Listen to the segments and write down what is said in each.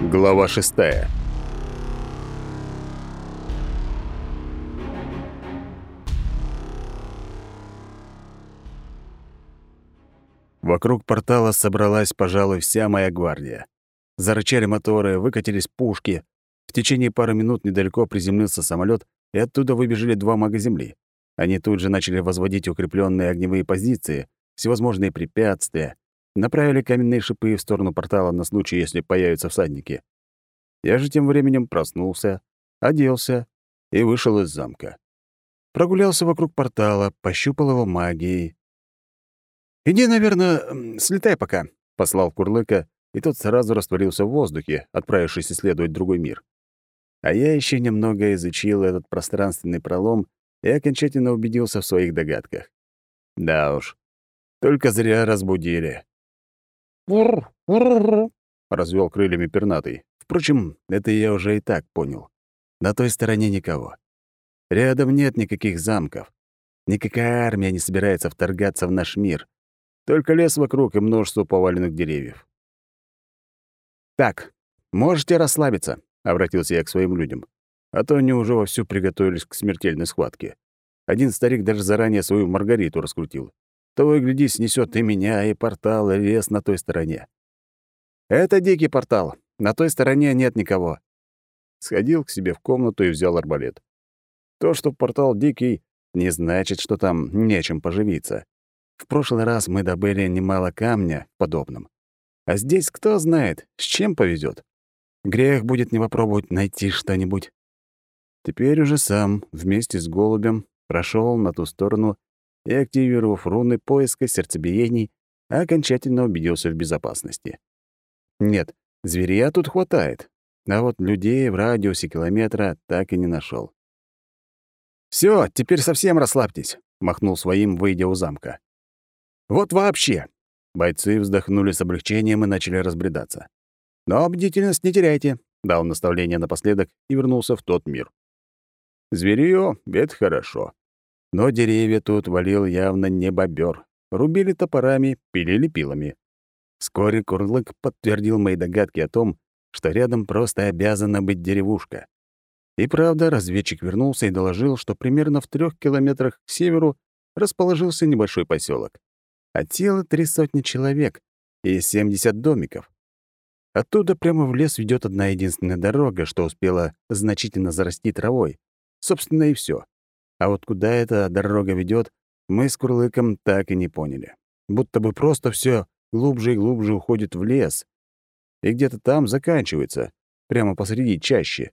Глава шестая. Вокруг портала собралась, пожалуй, вся моя гвардия. Зарычали моторы, выкатились пушки. В течение пары минут недалеко приземлился самолет, и оттуда выбежали два мага земли. Они тут же начали возводить укрепленные огневые позиции, всевозможные препятствия, направили каменные шипы в сторону портала на случай, если появятся всадники. Я же тем временем проснулся, оделся и вышел из замка. Прогулялся вокруг портала, пощупал его магией. «Иди, наверное, слетай пока», — послал Курлыка, и тот сразу растворился в воздухе, отправившись исследовать другой мир. А я еще немного изучил этот пространственный пролом и окончательно убедился в своих догадках. Да уж, только зря разбудили. Развел крыльями пернатый. Впрочем, это я уже и так понял. На той стороне никого. Рядом нет никаких замков. Никакая армия не собирается вторгаться в наш мир. Только лес вокруг и множество поваленных деревьев. «Так, можете расслабиться», — обратился я к своим людям. А то они уже вовсю приготовились к смертельной схватке. Один старик даже заранее свою Маргариту раскрутил. Того и гляди, снесет и меня, и портал, и лес на той стороне. Это дикий портал. На той стороне нет никого. Сходил к себе в комнату и взял арбалет. То, что портал дикий, не значит, что там нечем поживиться. В прошлый раз мы добыли немало камня подобным. А здесь кто знает, с чем повезет. Грех будет не попробовать найти что-нибудь. Теперь уже сам, вместе с голубем, прошел на ту сторону и, активировав руны поиска сердцебиений, окончательно убедился в безопасности. Нет, зверя тут хватает, а вот людей в радиусе километра так и не нашел. Все, теперь совсем расслабьтесь», — махнул своим, выйдя у замка. «Вот вообще!» Бойцы вздохнули с облегчением и начали разбредаться. «Но бдительность не теряйте», — дал наставление напоследок и вернулся в тот мир. Зверьё — это хорошо. Но деревья тут валил явно не бобер. Рубили топорами, пилили пилами. Вскоре Курлык подтвердил мои догадки о том, что рядом просто обязана быть деревушка. И правда, разведчик вернулся и доложил, что примерно в трех километрах к северу расположился небольшой поселок. От силы три сотни человек и 70 домиков. Оттуда прямо в лес ведет одна единственная дорога, что успела значительно зарасти травой. Собственно, и все. А вот куда эта дорога ведет, мы с Курлыком так и не поняли. Будто бы просто все глубже и глубже уходит в лес. И где-то там заканчивается, прямо посреди чаще.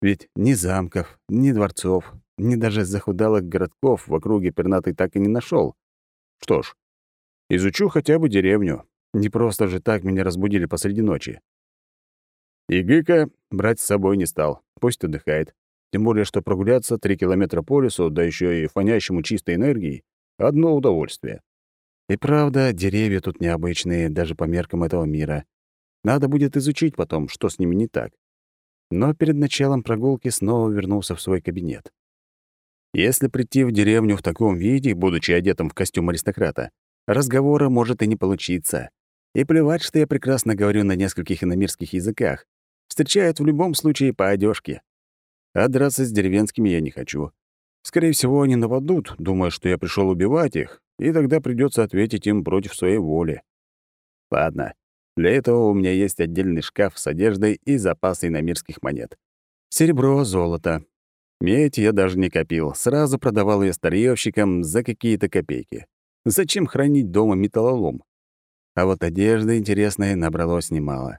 Ведь ни замков, ни дворцов, ни даже захудалых городков в округе пернатый так и не нашел. Что ж, изучу хотя бы деревню. Не просто же так меня разбудили посреди ночи. И Гыка брать с собой не стал, пусть отдыхает. Тем более, что прогуляться три километра по лесу, да еще и фонящему чистой энергией — одно удовольствие. И правда, деревья тут необычные, даже по меркам этого мира. Надо будет изучить потом, что с ними не так. Но перед началом прогулки снова вернулся в свой кабинет. Если прийти в деревню в таком виде, будучи одетым в костюм аристократа, разговора может и не получиться. И плевать, что я прекрасно говорю на нескольких иномирских языках. Встречают в любом случае по одежке. А драться с деревенскими я не хочу. Скорее всего, они нападут, думая, что я пришел убивать их, и тогда придется ответить им против своей воли. Ладно, для этого у меня есть отдельный шкаф с одеждой и запасы иномирских монет. Серебро, золото. Медь я даже не копил, сразу продавал ее старьёвщикам за какие-то копейки. Зачем хранить дома металлолом? А вот одежды интересной набралось немало.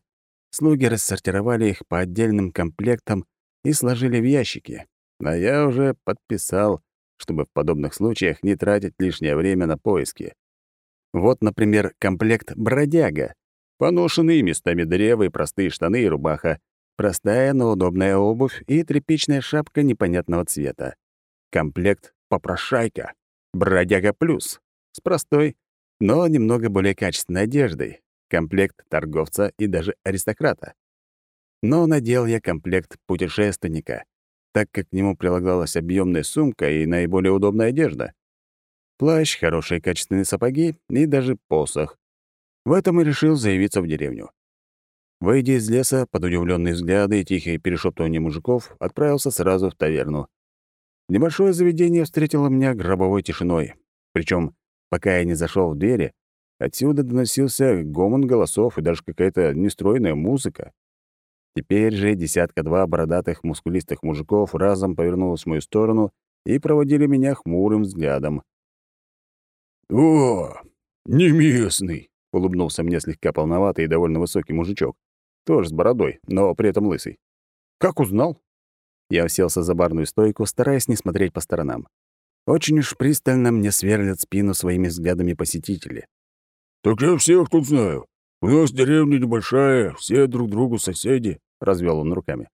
Слуги рассортировали их по отдельным комплектам и сложили в ящики. А я уже подписал, чтобы в подобных случаях не тратить лишнее время на поиски. Вот, например, комплект «Бродяга». Поношенные местами древа и простые штаны и рубаха, простая, но удобная обувь и тряпичная шапка непонятного цвета. Комплект «Попрошайка». «Бродяга плюс» с простой, но немного более качественной одеждой. Комплект торговца и даже аристократа. Но надел я комплект путешественника, так как к нему прилагалась объемная сумка и наиболее удобная одежда. Плащ, хорошие качественные сапоги и даже посох. В этом и решил заявиться в деревню. Выйдя из леса, под удивленные взгляды и тихие перешептывания мужиков, отправился сразу в таверну. Небольшое заведение встретило меня гробовой тишиной. Причем, пока я не зашел в двери, отсюда доносился гомон голосов и даже какая-то нестройная музыка. Теперь же десятка-два бородатых мускулистых мужиков разом повернулось в мою сторону и проводили меня хмурым взглядом. «О, не местный!» — улыбнулся мне слегка полноватый и довольно высокий мужичок. Тоже с бородой, но при этом лысый. «Как узнал?» Я уселся за барную стойку, стараясь не смотреть по сторонам. Очень уж пристально мне сверлят спину своими взглядами посетители. «Так я всех тут знаю. У нас деревня небольшая, все друг другу соседи», — развел он руками.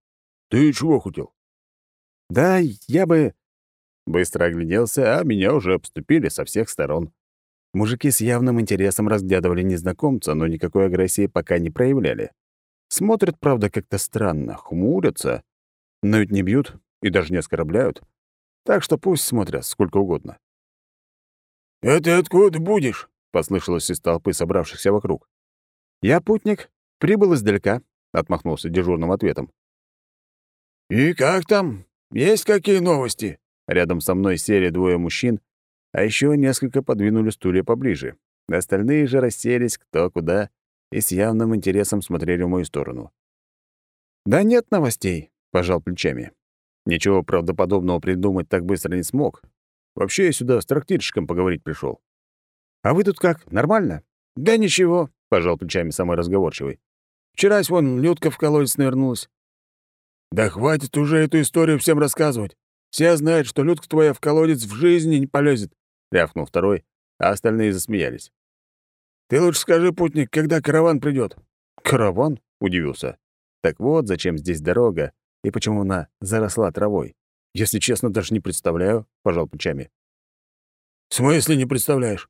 «Ты чего хотел?» «Да, я бы...» Быстро огляделся, а меня уже обступили со всех сторон. Мужики с явным интересом разглядывали незнакомца, но никакой агрессии пока не проявляли. Смотрят, правда, как-то странно, хмурятся, но ведь не бьют и даже не оскорбляют. Так что пусть смотрят сколько угодно. «А ты откуда будешь?» — послышалось из толпы собравшихся вокруг. «Я путник, прибыл издалека», — отмахнулся дежурным ответом. «И как там? Есть какие новости?» Рядом со мной сели двое мужчин, а еще несколько подвинули стулья поближе. Остальные же расселись кто куда и с явным интересом смотрели в мою сторону. «Да нет новостей», — пожал плечами. Ничего правдоподобного придумать так быстро не смог. Вообще я сюда с трактирщиком поговорить пришел. «А вы тут как, нормально?» «Да ничего», — пожал плечами самый разговорчивый. «Вчерась вон Людка в колодец навернулась». «Да хватит уже эту историю всем рассказывать. Все знают, что Людка твоя в колодец в жизни не полезет», — рявкнул второй, а остальные засмеялись. «Ты лучше скажи, путник, когда караван придет. «Караван?» — удивился. «Так вот, зачем здесь дорога и почему она заросла травой. Если честно, даже не представляю», — пожал плечами. «В смысле не представляешь?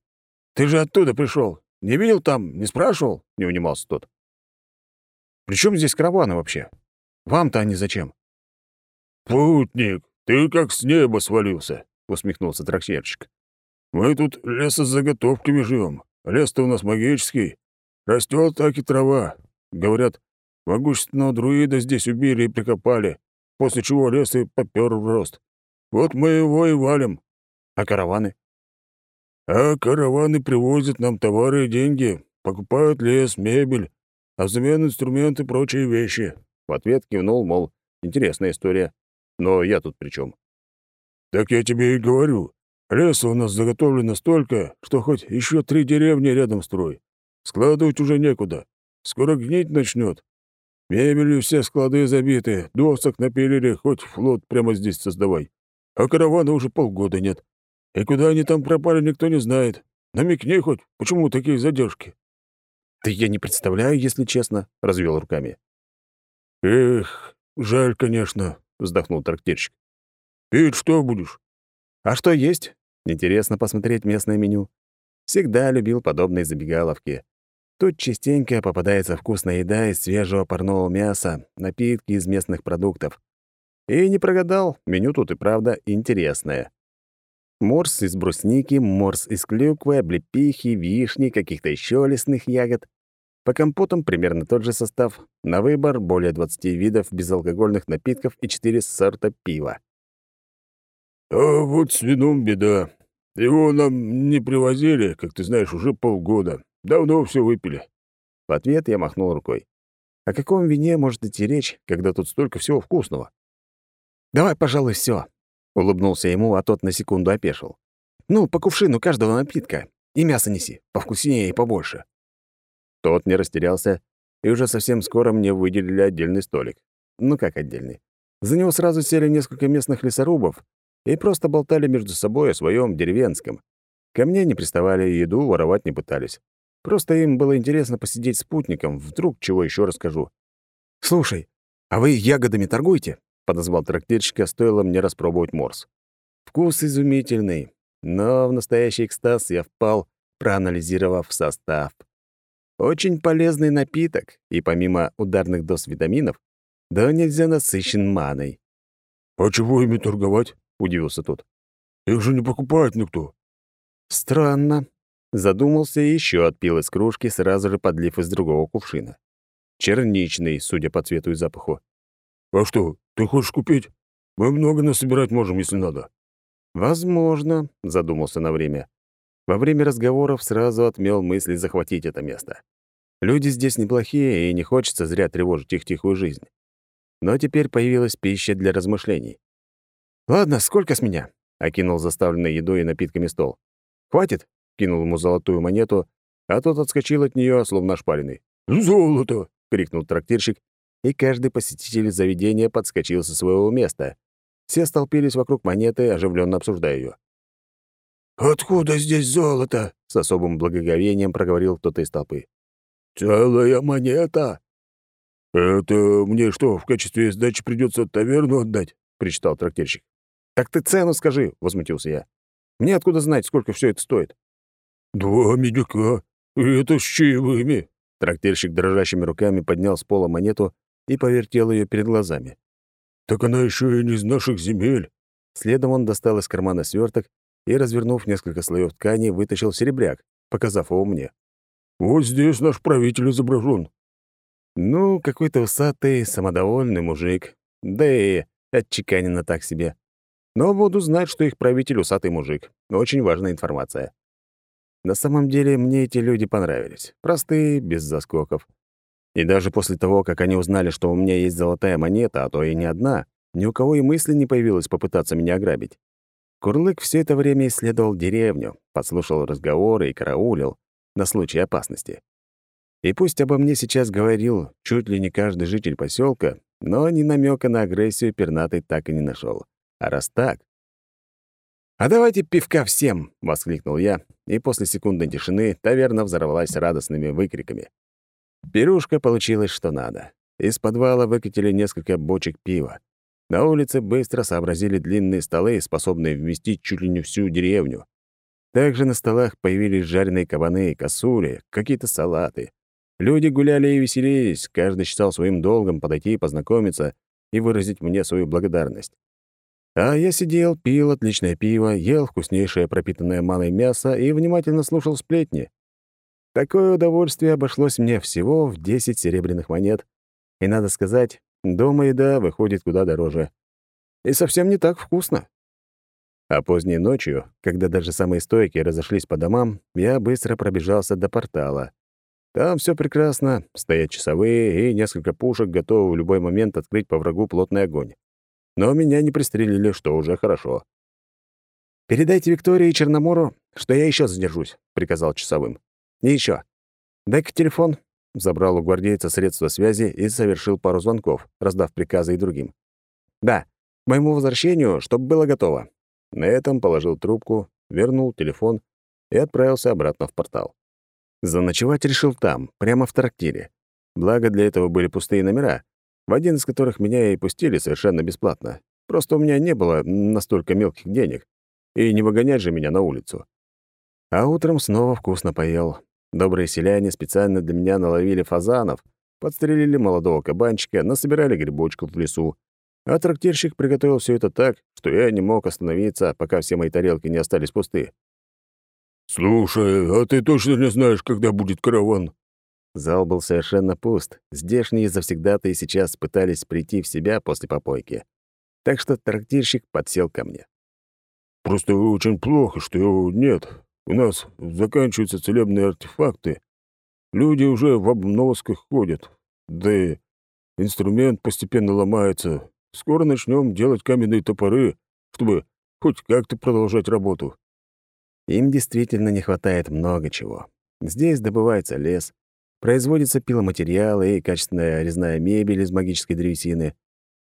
Ты же оттуда пришел. Не видел там, не спрашивал?» — не унимался тот. «При чем здесь караваны вообще? Вам-то они зачем?» «Путник, ты как с неба свалился», — усмехнулся трактирщик. «Мы тут лесозаготовками живем. Лес-то у нас магический. Растет так и трава. Говорят, могущественного друида здесь убили и прикопали, после чего лес и попёр в рост. Вот мы его и валим. А караваны? А караваны привозят нам товары и деньги, покупают лес, мебель, а взамен инструменты и прочие вещи. В ответ кивнул, мол, интересная история. Но я тут при чем? Так я тебе и говорю. Леса у нас заготовлено столько, что хоть еще три деревни рядом строй. Складывать уже некуда. Скоро гнить начнет. Мебелью все склады забиты, досок напилили, хоть флот прямо здесь создавай. А каравана уже полгода нет. И куда они там пропали, никто не знает. Намекни хоть, почему такие задержки. Да я не представляю, если честно, — развел руками. Эх, жаль, конечно, — вздохнул трактирщик. Пить что будешь? А что есть? Интересно посмотреть местное меню. Всегда любил подобные забегаловки. Тут частенько попадается вкусная еда из свежего парного мяса, напитки из местных продуктов. И не прогадал, меню тут и правда интересное. Морс из брусники, морс из клюквы, облепихи, вишни, каких-то еще лесных ягод. По компотам примерно тот же состав. На выбор более 20 видов безалкогольных напитков и 4 сорта пива. «А вот с вином беда. Его нам не привозили, как ты знаешь, уже полгода. Давно все выпили». В ответ я махнул рукой. О каком вине может идти речь, когда тут столько всего вкусного? «Давай, пожалуй, все, улыбнулся ему, а тот на секунду опешил. «Ну, по кувшину каждого напитка. И мясо неси, повкуснее и побольше». Тот не растерялся, и уже совсем скоро мне выделили отдельный столик. Ну как отдельный? За него сразу сели несколько местных лесорубов, и просто болтали между собой о своем деревенском. Ко мне не приставали, еду воровать не пытались. Просто им было интересно посидеть с спутником, вдруг чего еще расскажу. «Слушай, а вы ягодами торгуете?» — подозвал трактирщика, стоило мне распробовать морс. Вкус изумительный, но в настоящий экстаз я впал, проанализировав состав. Очень полезный напиток, и помимо ударных доз витаминов, да нельзя насыщен маной. «А чего ими торговать?» — удивился тот. «Их же не покупает никто». «Странно». Задумался и еще отпил из кружки, сразу же подлив из другого кувшина. Черничный, судя по цвету и запаху. «А что, ты хочешь купить? Мы много насобирать можем, если надо». «Возможно», — задумался на время. Во время разговоров сразу отмел мысли захватить это место. Люди здесь неплохие, и не хочется зря тревожить их тихую жизнь. Но теперь появилась пища для размышлений. «Ладно, сколько с меня?» — окинул заставленный едой и напитками стол. «Хватит?» — кинул ему золотую монету, а тот отскочил от нее, словно шпаренный. «Золото!» — крикнул трактирщик, и каждый посетитель заведения подскочил со своего места. Все столпились вокруг монеты, оживленно обсуждая ее. «Откуда здесь золото?» — с особым благоговением проговорил кто-то из толпы. «Целая монета!» «Это мне что, в качестве сдачи придется таверну отдать?» — причитал трактирщик. «Так ты цену скажи!» — возмутился я. «Мне откуда знать, сколько все это стоит?» «Два медика. И это с чаевыми!» Трактирщик дрожащими руками поднял с пола монету и повертел ее перед глазами. «Так она еще и не из наших земель!» Следом он достал из кармана сверток и, развернув несколько слоев ткани, вытащил серебряк, показав его мне. «Вот здесь наш правитель изображен». Ну, какой-то усатый, самодовольный мужик. Да и отчеканено так себе. Но буду знать, что их правитель усатый мужик. Очень важная информация. На самом деле, мне эти люди понравились. Простые, без заскоков. И даже после того, как они узнали, что у меня есть золотая монета, а то и не одна, ни у кого и мысли не появилось попытаться меня ограбить. Курлык все это время исследовал деревню, подслушал разговоры и караулил на случай опасности. И пусть обо мне сейчас говорил чуть ли не каждый житель поселка, но ни намека на агрессию пернатый так и не нашел. А раз так... «А давайте пивка всем!» — воскликнул я, и после секундной тишины таверна взорвалась радостными выкриками. Пирушка получилась что надо. Из подвала выкатили несколько бочек пива. На улице быстро сообразили длинные столы, способные вместить чуть ли не всю деревню. Также на столах появились жареные кабаны, косули, какие-то салаты. Люди гуляли и веселились, каждый считал своим долгом подойти и познакомиться и выразить мне свою благодарность. А я сидел, пил отличное пиво, ел вкуснейшее пропитанное маной мясо и внимательно слушал сплетни. Такое удовольствие обошлось мне всего в 10 серебряных монет. И, надо сказать, Дома еда выходит куда дороже. И совсем не так вкусно. А поздней ночью, когда даже самые стойкие разошлись по домам, я быстро пробежался до портала. Там все прекрасно, стоят часовые, и несколько пушек готовы в любой момент открыть по врагу плотный огонь. Но меня не пристрелили, что уже хорошо. «Передайте Виктории и Черномору, что я еще задержусь», — приказал часовым. «И еще. Дай-ка телефон, Забрал у гвардейца средства связи и совершил пару звонков, раздав приказы и другим. «Да, к моему возвращению, чтобы было готово». На этом положил трубку, вернул телефон и отправился обратно в портал. Заночевать решил там, прямо в трактире. Благо для этого были пустые номера, в один из которых меня и пустили совершенно бесплатно. Просто у меня не было настолько мелких денег, и не выгонять же меня на улицу. А утром снова вкусно поел, Добрые селяне специально для меня наловили фазанов, подстрелили молодого кабанчика, насобирали грибочков в лесу. А трактирщик приготовил все это так, что я не мог остановиться, пока все мои тарелки не остались пусты. «Слушай, а ты точно не знаешь, когда будет караван?» Зал был совершенно пуст. Здешние завсегдатые сейчас пытались прийти в себя после попойки. Так что трактирщик подсел ко мне. «Просто очень плохо, что его нет. У нас заканчиваются целебные артефакты. Люди уже в обносках ходят. Да и инструмент постепенно ломается. Скоро начнем делать каменные топоры, чтобы хоть как-то продолжать работу. Им действительно не хватает много чего. Здесь добывается лес, производятся пиломатериалы и качественная резная мебель из магической древесины.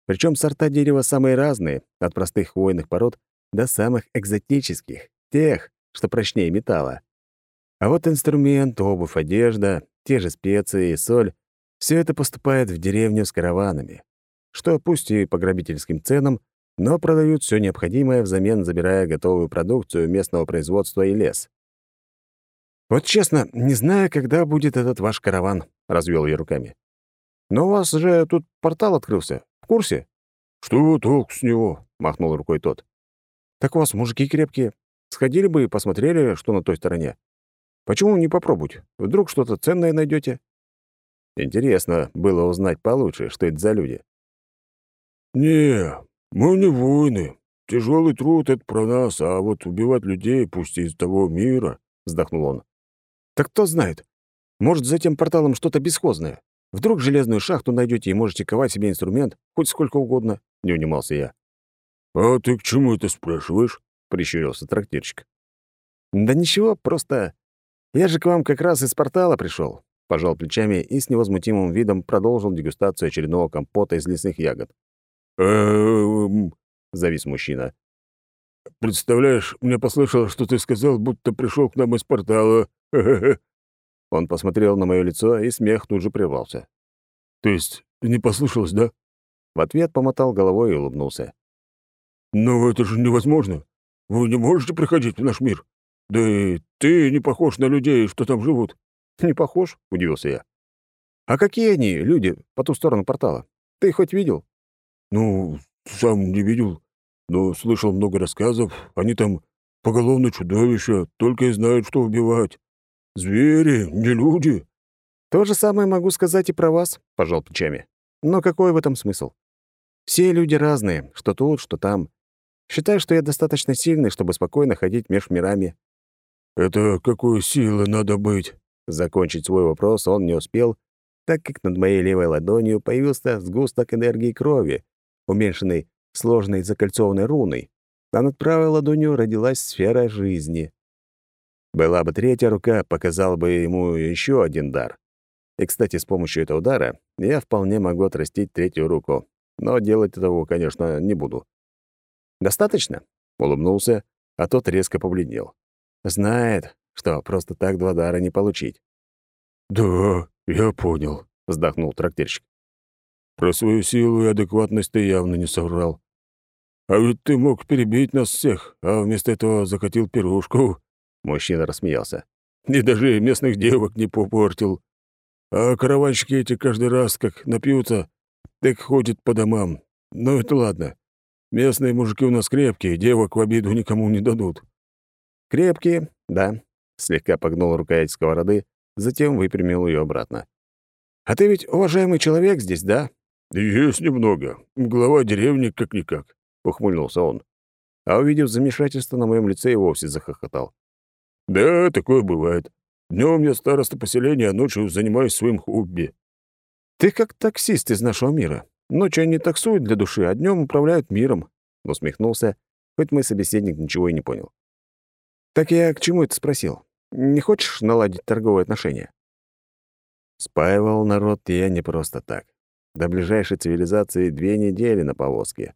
Причем сорта дерева самые разные, от простых хвойных пород до самых экзотических, тех, что прочнее металла. А вот инструмент, обувь, одежда, те же специи и соль — все это поступает в деревню с караванами, что пусть и по грабительским ценам, но продают все необходимое взамен, забирая готовую продукцию местного производства и лес. «Вот честно, не знаю, когда будет этот ваш караван», — развел я руками. «Но у вас же тут портал открылся. В курсе?» «Что толк с него?» — махнул рукой тот. «Так у вас мужики крепкие. Сходили бы и посмотрели, что на той стороне. Почему не попробовать? Вдруг что-то ценное найдете? Интересно было узнать получше, что это за люди. «Не, мы не воины. Тяжелый труд — это про нас, а вот убивать людей, пусть и из того мира», — вздохнул он. «Так кто знает? Может, за тем порталом что-то бесхозное? Вдруг железную шахту найдете и можете ковать себе инструмент, хоть сколько угодно», — не унимался я. «А ты к чему это спрашиваешь?» — прищурился трактирщик. «Да ничего, просто я же к вам как раз из портала пришел. Пожал плечами и с невозмутимым видом продолжил дегустацию очередного компота из лесных ягод. «Эм...» — завис мужчина. «Представляешь, мне послышалось, что ты сказал, будто пришел к нам из портала. Он посмотрел на мое лицо, и смех тут же прервался. «То есть не послышалось, да?» В ответ помотал головой и улыбнулся. «Но это же невозможно. Вы не можете приходить в наш мир. Да и ты не похож на людей, что там живут». «Не похож?» — удивился я. «А какие они, люди, по ту сторону портала? Ты хоть видел?» «Ну, сам не видел, но слышал много рассказов. Они там поголовно чудовища, только и знают, что убивать. Звери, не люди». «То же самое могу сказать и про вас», — пожал плечами. «Но какой в этом смысл? Все люди разные, что тут, что там. Считаю, что я достаточно сильный, чтобы спокойно ходить меж мирами». «Это какой силы надо быть?» Закончить свой вопрос он не успел, так как над моей левой ладонью появился сгусток энергии крови, уменьшенный сложной закольцованной руной, а над правой ладонью родилась сфера жизни. Была бы третья рука, показал бы ему еще один дар. И, кстати, с помощью этого дара я вполне могу отрастить третью руку, но делать этого, конечно, не буду. «Достаточно?» — улыбнулся, а тот резко побледнел. «Знает, что просто так два дара не получить. «Да, я понял», — вздохнул трактирщик. «Про свою силу и адекватность ты явно не соврал. А ведь ты мог перебить нас всех, а вместо этого закатил пирушку». Мужчина рассмеялся. «И даже местных девок не попортил. А караванщики эти каждый раз, как напьются, так ходят по домам. Ну это ладно. Местные мужики у нас крепкие, девок в обиду никому не дадут». «Крепкие, да, Слегка погнул рукоять сковороды, затем выпрямил ее обратно. «А ты ведь уважаемый человек здесь, да?» «Есть немного. Глава деревни как-никак», — ухмыльнулся он. А увидев замешательство на моем лице, и вовсе захохотал. «Да, такое бывает. Днем я староста поселения, а ночью занимаюсь своим хобби». «Ты как таксист из нашего мира. Ночью они таксуют для души, а днем управляют миром», — усмехнулся, хоть мой собеседник ничего и не понял. «Так я к чему это спросил? Не хочешь наладить торговые отношения?» Спаивал народ я не просто так. До ближайшей цивилизации две недели на повозке.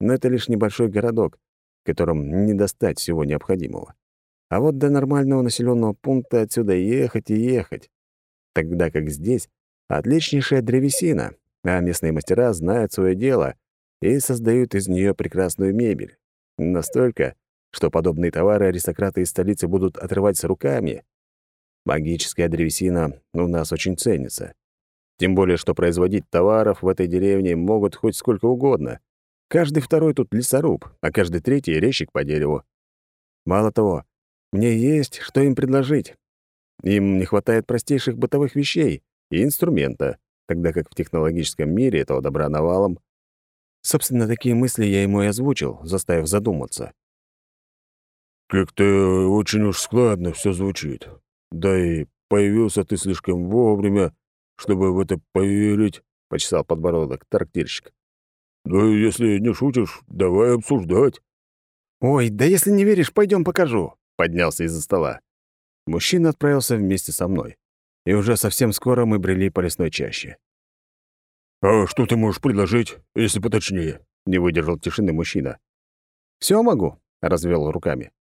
Но это лишь небольшой городок, в котором не достать всего необходимого. А вот до нормального населенного пункта отсюда ехать и ехать. Тогда как здесь отличнейшая древесина, а местные мастера знают свое дело и создают из нее прекрасную мебель. Настолько, что подобные товары аристократы из столицы будут отрывать с руками. Магическая древесина у нас очень ценится. Тем более, что производить товаров в этой деревне могут хоть сколько угодно. Каждый второй тут лесоруб, а каждый третий — резчик по дереву. Мало того, мне есть, что им предложить. Им не хватает простейших бытовых вещей и инструмента, тогда как в технологическом мире этого добра навалом. Собственно, такие мысли я ему и озвучил, заставив задуматься. «Как-то очень уж складно все звучит. Да и появился ты слишком вовремя, чтобы в это поверить», — почесал подбородок трактирщик. «Да если не шутишь, давай обсуждать». «Ой, да если не веришь, пойдем покажу», — поднялся из-за стола. Мужчина отправился вместе со мной, и уже совсем скоро мы брели по лесной чаще. «А что ты можешь предложить, если поточнее?» — не выдержал тишины мужчина. Все могу», — развел руками.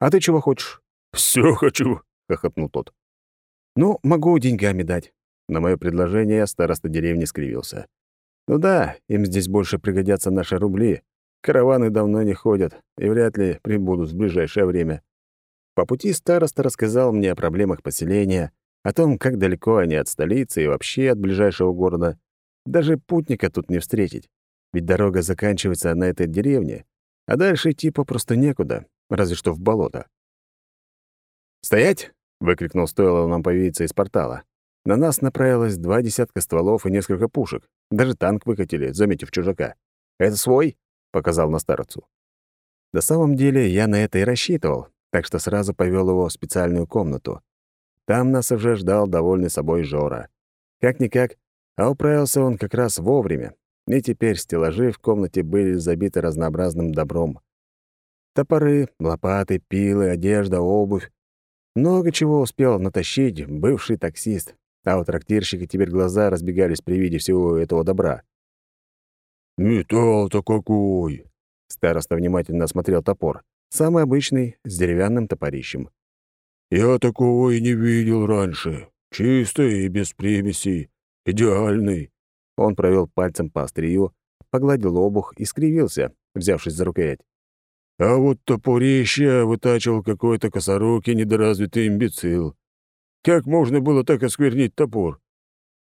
А ты чего хочешь?» Все хочу», — хохотнул тот. «Ну, могу деньгами дать». На мое предложение староста деревни скривился. «Ну да, им здесь больше пригодятся наши рубли. Караваны давно не ходят и вряд ли прибудут в ближайшее время». По пути староста рассказал мне о проблемах поселения, о том, как далеко они от столицы и вообще от ближайшего города. Даже путника тут не встретить, ведь дорога заканчивается на этой деревне, а дальше идти попросту некуда, разве что в болото. «Стоять!» — выкрикнул, стоило нам появиться из портала. на нас направилось два десятка стволов и несколько пушек. Даже танк выкатили, заметив чужака. «Это свой?» — показал на старцу. На самом деле я на это и рассчитывал, так что сразу повел его в специальную комнату. Там нас уже ждал довольный собой Жора. Как-никак, а управился он как раз вовремя, и теперь стеллажи в комнате были забиты разнообразным добром. Топоры, лопаты, пилы, одежда, обувь. Много чего успел натащить бывший таксист, а у трактирщика теперь глаза разбегались при виде всего этого добра. «Металл-то какой!» Староста внимательно осмотрел топор. Самый обычный, с деревянным топорищем. «Я такого и не видел раньше. Чистый и без примесей. Идеальный». Он провел пальцем по острию, погладил обух и скривился, взявшись за рукоять. «А вот топорище вытачивал какой-то косорукий недоразвитый имбецил. Как можно было так осквернить топор?»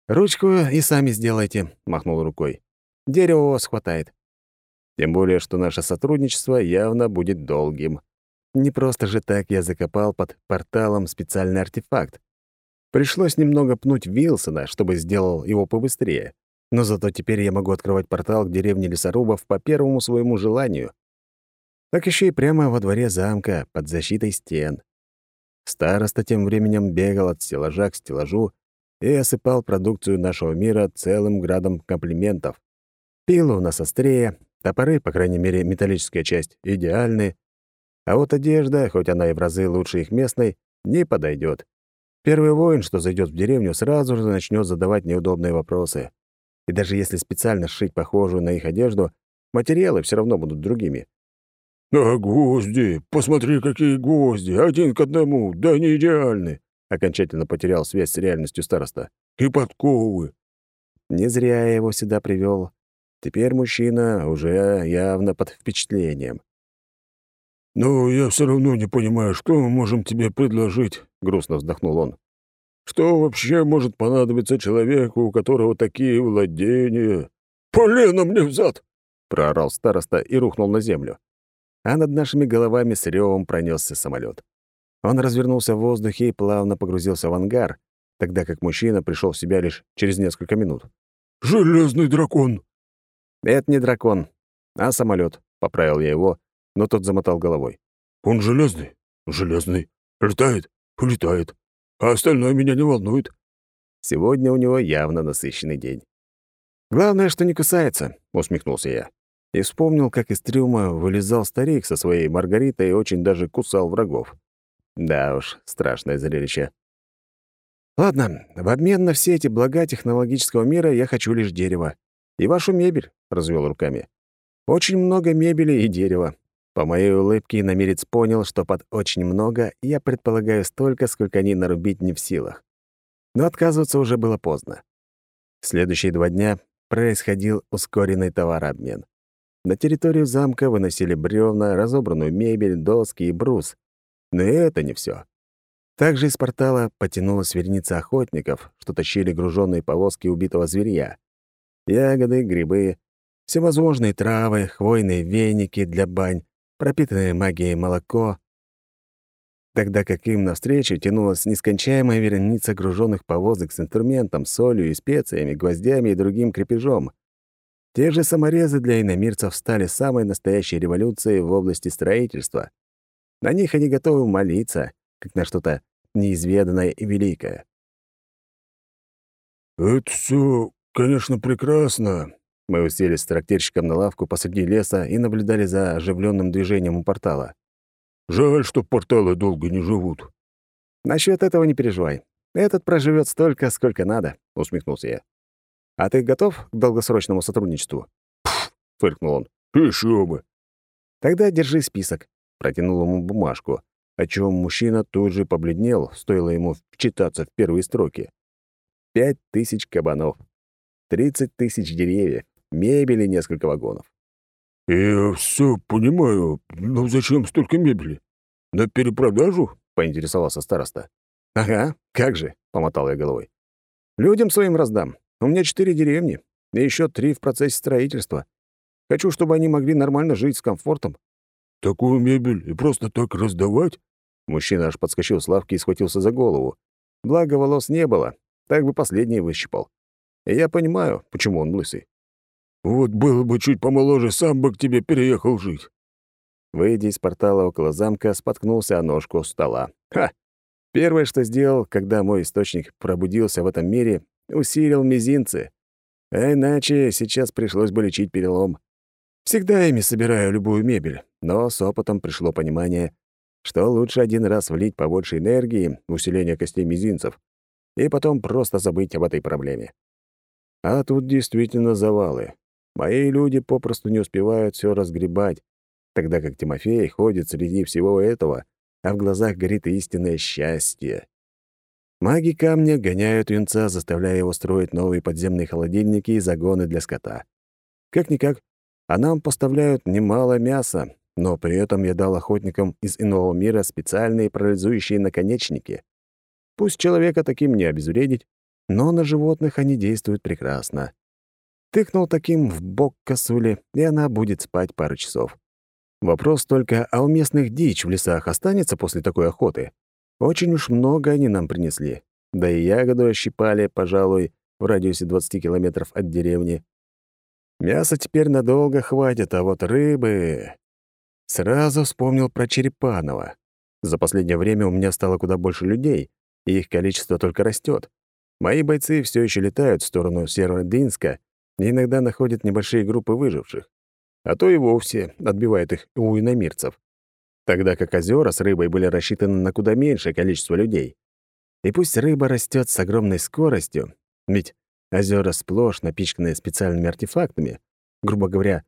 «Ручку и сами сделайте», — махнул рукой. «Дерева у вас хватает». Тем более, что наше сотрудничество явно будет долгим. Не просто же так я закопал под порталом специальный артефакт. Пришлось немного пнуть Вилсона, чтобы сделал его побыстрее. Но зато теперь я могу открывать портал к деревне лесорубов по первому своему желанию. Так еще и прямо во дворе замка, под защитой стен. Староста тем временем бегал от стеллажа к стеллажу и осыпал продукцию нашего мира целым градом комплиментов. Пилы у нас острее, топоры, по крайней мере, металлическая часть, идеальны, а вот одежда, хоть она и в разы лучше их местной, не подойдет. Первый воин, что зайдет в деревню, сразу же начнет задавать неудобные вопросы. И даже если специально сшить похожую на их одежду, материалы все равно будут другими. «А гвозди! Посмотри, какие гвозди! Один к одному! Да они идеальны!» Окончательно потерял связь с реальностью староста. «И подковы!» Не зря я его сюда привел. Теперь мужчина уже явно под впечатлением. «Но я все равно не понимаю, что мы можем тебе предложить», — грустно вздохнул он. «Что вообще может понадобиться человеку, у которого такие владения?» «Полено мне взад!» — проорал староста и рухнул на землю а над нашими головами с ревом пронесся самолет. Он развернулся в воздухе и плавно погрузился в ангар, тогда как мужчина пришел в себя лишь через несколько минут. «Железный дракон!» «Это не дракон, а самолет, поправил я его, но тот замотал головой. «Он железный? Железный. Летает? Улетает. А остальное меня не волнует». Сегодня у него явно насыщенный день. «Главное, что не кусается», — усмехнулся я и вспомнил, как из трюма вылезал старик со своей Маргаритой и очень даже кусал врагов. Да уж, страшное зрелище. «Ладно, в обмен на все эти блага технологического мира я хочу лишь дерево. И вашу мебель», — развел руками. «Очень много мебели и дерева». По моей улыбке намерец понял, что под «очень много» я предполагаю столько, сколько они нарубить не в силах. Но отказываться уже было поздно. В следующие два дня происходил ускоренный товарообмен. На территорию замка выносили бревна, разобранную мебель, доски и брус. Но и это не все. Также из портала потянулась вереница охотников, что тащили груженные повозки убитого зверя. Ягоды, грибы, всевозможные травы, хвойные веники для бань, пропитанное магией молоко. Тогда как им навстречу тянулась нескончаемая вереница груженных повозок с инструментом, солью и специями, гвоздями и другим крепежом. Те же саморезы для иномирцев стали самой настоящей революцией в области строительства. На них они готовы молиться, как на что-то неизведанное и великое. «Это все, конечно, прекрасно». Мы уселись с трактирщиком на лавку посреди леса и наблюдали за оживленным движением у портала. «Жаль, что порталы долго не живут». Насчет этого не переживай. Этот проживет столько, сколько надо», — усмехнулся я. А ты готов к долгосрочному сотрудничеству?» «Пф!» — фыркнул он. «Еще бы!» «Тогда держи список», — протянул ему бумажку, о чем мужчина тут же побледнел, стоило ему вчитаться в первые строки. «Пять тысяч кабанов, тридцать тысяч деревьев, мебели несколько вагонов». «Я все понимаю, но зачем столько мебели? На перепродажу?» — поинтересовался староста. «Ага, как же», — помотал я головой. «Людям своим раздам. У меня четыре деревни, и еще три в процессе строительства. Хочу, чтобы они могли нормально жить с комфортом». «Такую мебель и просто так раздавать?» Мужчина аж подскочил с лавки и схватился за голову. Благо, волос не было, так бы последний выщипал. И я понимаю, почему он лысый. «Вот было бы чуть помоложе, сам бы к тебе переехал жить». Выйдя из портала около замка, споткнулся о ножку стола. Ха! Первое, что сделал, когда мой источник пробудился в этом мире, усилил мизинцы. А иначе сейчас пришлось бы лечить перелом. Всегда ими собираю любую мебель, но с опытом пришло понимание, что лучше один раз влить побольше энергии в усиление костей мизинцев и потом просто забыть об этой проблеме. А тут действительно завалы. Мои люди попросту не успевают все разгребать, тогда как Тимофей ходит среди всего этого, а в глазах горит истинное счастье. Маги камня гоняют юнца, заставляя его строить новые подземные холодильники и загоны для скота. Как-никак, а нам поставляют немало мяса, но при этом я дал охотникам из иного мира специальные парализующие наконечники. Пусть человека таким не обезвредить, но на животных они действуют прекрасно. Тыкнул таким в бок косули, и она будет спать пару часов. Вопрос только, а у местных дичь в лесах останется после такой охоты? Очень уж много они нам принесли. Да и ягоду ощипали, пожалуй, в радиусе 20 километров от деревни. Мяса теперь надолго хватит, а вот рыбы... Сразу вспомнил про Черепанова. За последнее время у меня стало куда больше людей, и их количество только растет. Мои бойцы все еще летают в сторону Северодвинска и иногда находят небольшие группы выживших, а то и вовсе отбивают их у иномирцев. Тогда как озера с рыбой были рассчитаны на куда меньшее количество людей. И пусть рыба растет с огромной скоростью, ведь озера сплошь напичканы специальными артефактами, грубо говоря,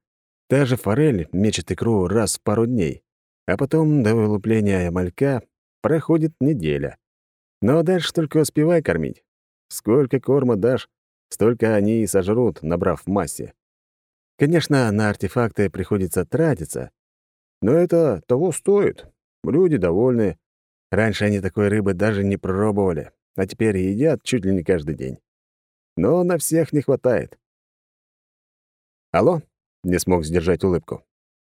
та же форель мечет икру раз в пару дней, а потом до вылупления малька проходит неделя. Но дальше только успевай кормить. Сколько корма дашь, столько они и сожрут, набрав в массе. Конечно, на артефакты приходится тратиться, но это того стоит. Люди довольны. Раньше они такой рыбы даже не пробовали, а теперь едят чуть ли не каждый день. Но на всех не хватает. «Алло?» — не смог сдержать улыбку.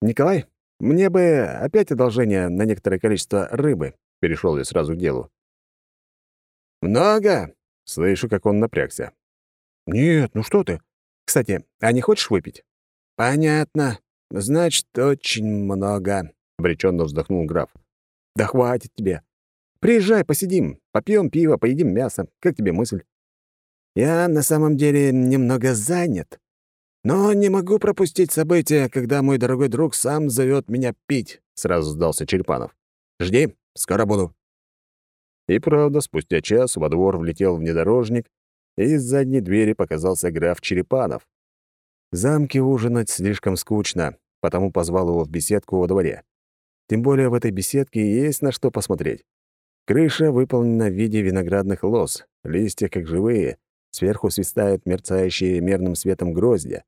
«Николай, мне бы опять одолжение на некоторое количество рыбы», — перешел я сразу к делу. «Много?» Слышу, как он напрягся. «Нет, ну что ты? Кстати, а не хочешь выпить?» «Понятно. Значит, очень много», — обреченно вздохнул граф. «Да хватит тебе. Приезжай, посидим, попьем пиво, поедим мясо. Как тебе мысль?» «Я на самом деле немного занят, но не могу пропустить события, когда мой дорогой друг сам зовет меня пить», — сразу сдался Черепанов. «Жди, скоро буду». И правда, спустя час во двор влетел внедорожник, из задней двери показался граф Черепанов. В замке ужинать слишком скучно, потому позвал его в беседку во дворе. Тем более в этой беседке есть на что посмотреть. Крыша выполнена в виде виноградных лоз, листья как живые, сверху свистают мерцающие мерным светом гроздья.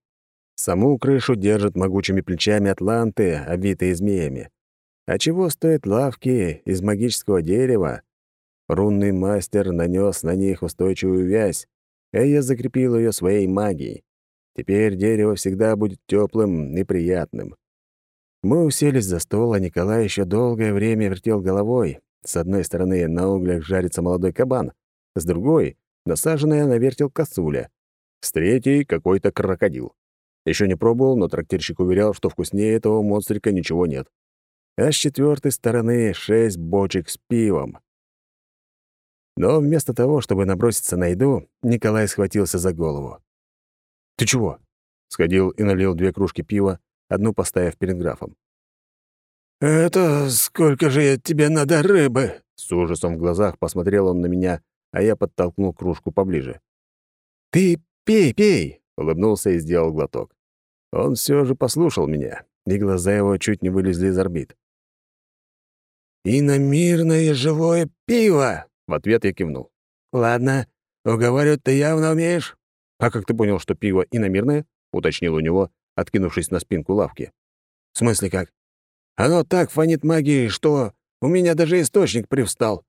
Саму крышу держат могучими плечами атланты, обвитые змеями. А чего стоят лавки из магического дерева, Рунный мастер нанес на них устойчивую вязь, а я закрепил ее своей магией. Теперь дерево всегда будет теплым и приятным. Мы уселись за стол, а Николай еще долгое время вертел головой. С одной стороны на углях жарится молодой кабан, с другой — насаженная на вертел косуля, с третьей — какой-то крокодил. Еще не пробовал, но трактирщик уверял, что вкуснее этого монстрика ничего нет. А с четвертой стороны — шесть бочек с пивом. Но вместо того, чтобы наброситься на еду, Николай схватился за голову. «Ты чего?» — сходил и налил две кружки пива, одну поставив перед графом. «Это сколько же тебе надо рыбы?» С ужасом в глазах посмотрел он на меня, а я подтолкнул кружку поближе. «Ты пей, пей!» — улыбнулся и сделал глоток. Он все же послушал меня, и глаза его чуть не вылезли из орбит. «Иномирное живое пиво!» В ответ я кивнул. «Ладно, уговаривать ты явно умеешь». «А как ты понял, что пиво иномирное?» — уточнил у него, откинувшись на спинку лавки. «В смысле как? Оно так фонит магией, что у меня даже источник привстал».